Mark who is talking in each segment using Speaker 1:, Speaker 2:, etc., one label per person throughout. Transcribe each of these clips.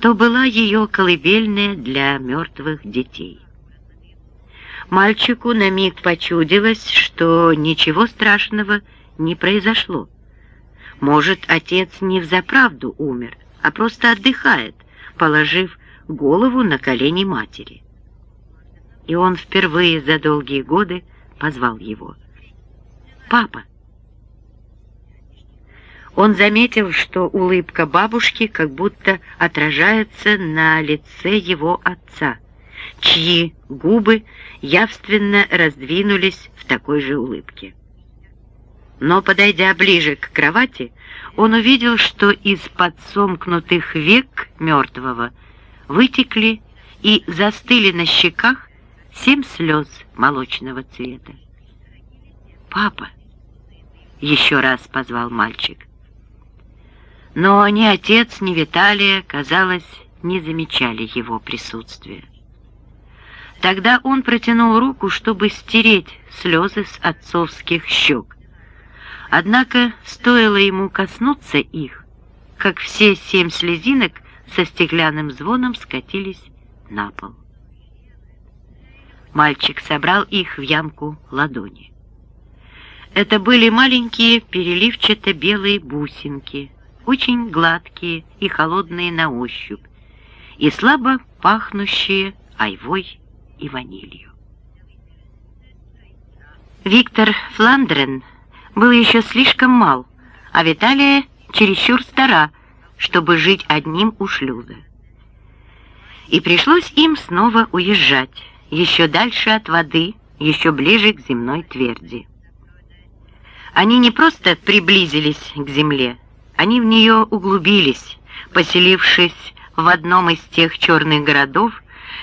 Speaker 1: то была ее колыбельная для мертвых детей. Мальчику на миг почудилось, что ничего страшного не произошло. Может, отец не взаправду умер, а просто отдыхает, положив голову на колени матери. И он впервые за долгие годы позвал его. «Папа!» Он заметил, что улыбка бабушки как будто отражается на лице его отца, чьи губы явственно раздвинулись в такой же улыбке. Но, подойдя ближе к кровати, он увидел, что из-под сомкнутых век мертвого вытекли и застыли на щеках семь слез молочного цвета. «Папа!» — еще раз позвал мальчик. Но ни отец, ни Виталия, казалось, не замечали его присутствия. Тогда он протянул руку, чтобы стереть слезы с отцовских щек. Однако стоило ему коснуться их, как все семь слезинок со стеклянным звоном скатились на пол. Мальчик собрал их в ямку ладони. Это были маленькие переливчато-белые бусинки, очень гладкие и холодные на ощупь, и слабо пахнущие айвой и ванилью. Виктор Фландрен был еще слишком мал, а Виталия чересчур стара, чтобы жить одним у шлюза. И пришлось им снова уезжать, еще дальше от воды, еще ближе к земной тверди. Они не просто приблизились к земле, они в нее углубились, поселившись в одном из тех черных городов,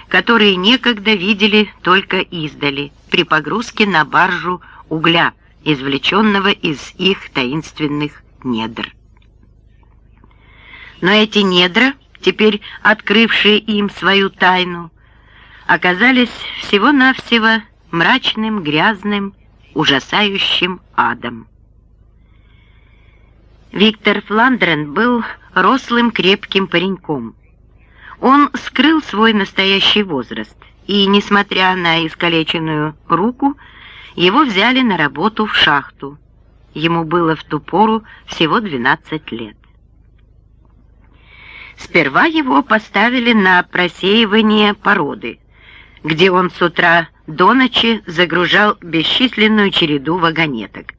Speaker 1: которые некогда видели только издали при погрузке на баржу угля, извлеченного из их таинственных недр. Но эти недра, теперь открывшие им свою тайну, оказались всего-навсего мрачным, грязным, ужасающим адом. Виктор Фландрен был рослым крепким пареньком. Он скрыл свой настоящий возраст, и, несмотря на искалеченную руку, его взяли на работу в шахту. Ему было в ту пору всего 12 лет. Сперва его поставили на просеивание породы, где он с утра до ночи загружал бесчисленную череду вагонеток.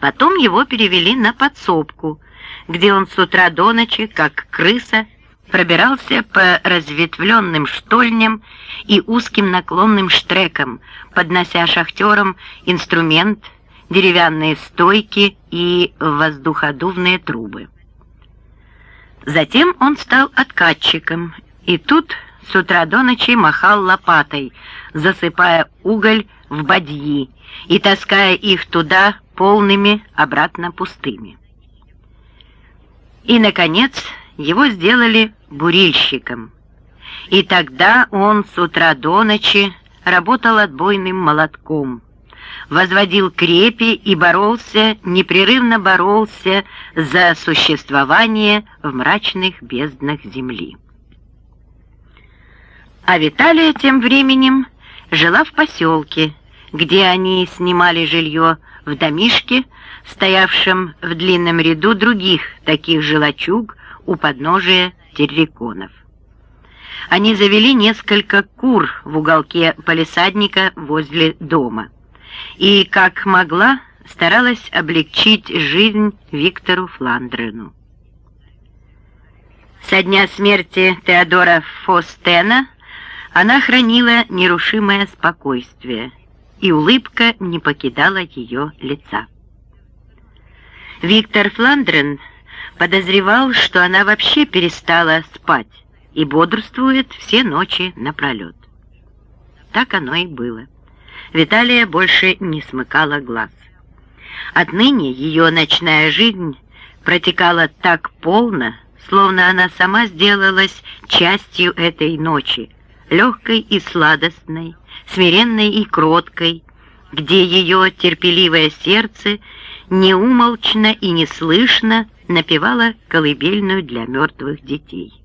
Speaker 1: Потом его перевели на подсобку, где он с утра до ночи, как крыса, пробирался по разветвленным штольням и узким наклонным штрекам, поднося шахтерам инструмент, деревянные стойки и воздуходувные трубы. Затем он стал откатчиком, и тут с утра до ночи махал лопатой, засыпая уголь в бадьи и таская их туда полными, обратно пустыми. И, наконец, его сделали бурильщиком. И тогда он с утра до ночи работал отбойным молотком, возводил крепи и боролся, непрерывно боролся за существование в мрачных безднах земли. А Виталия тем временем жила в поселке, где они снимали жилье в домишке, стоявшем в длинном ряду других таких же лачуг у подножия терриконов. Они завели несколько кур в уголке полисадника возле дома и, как могла, старалась облегчить жизнь Виктору Фландрену. Со дня смерти Теодора Фостена она хранила нерушимое спокойствие – и улыбка не покидала ее лица. Виктор Фландрен подозревал, что она вообще перестала спать и бодрствует все ночи напролет. Так оно и было. Виталия больше не смыкала глаз. Отныне ее ночная жизнь протекала так полно, словно она сама сделалась частью этой ночи, легкой и сладостной, смиренной и кроткой, где ее терпеливое сердце неумолчно и неслышно напевало колыбельную для мертвых детей.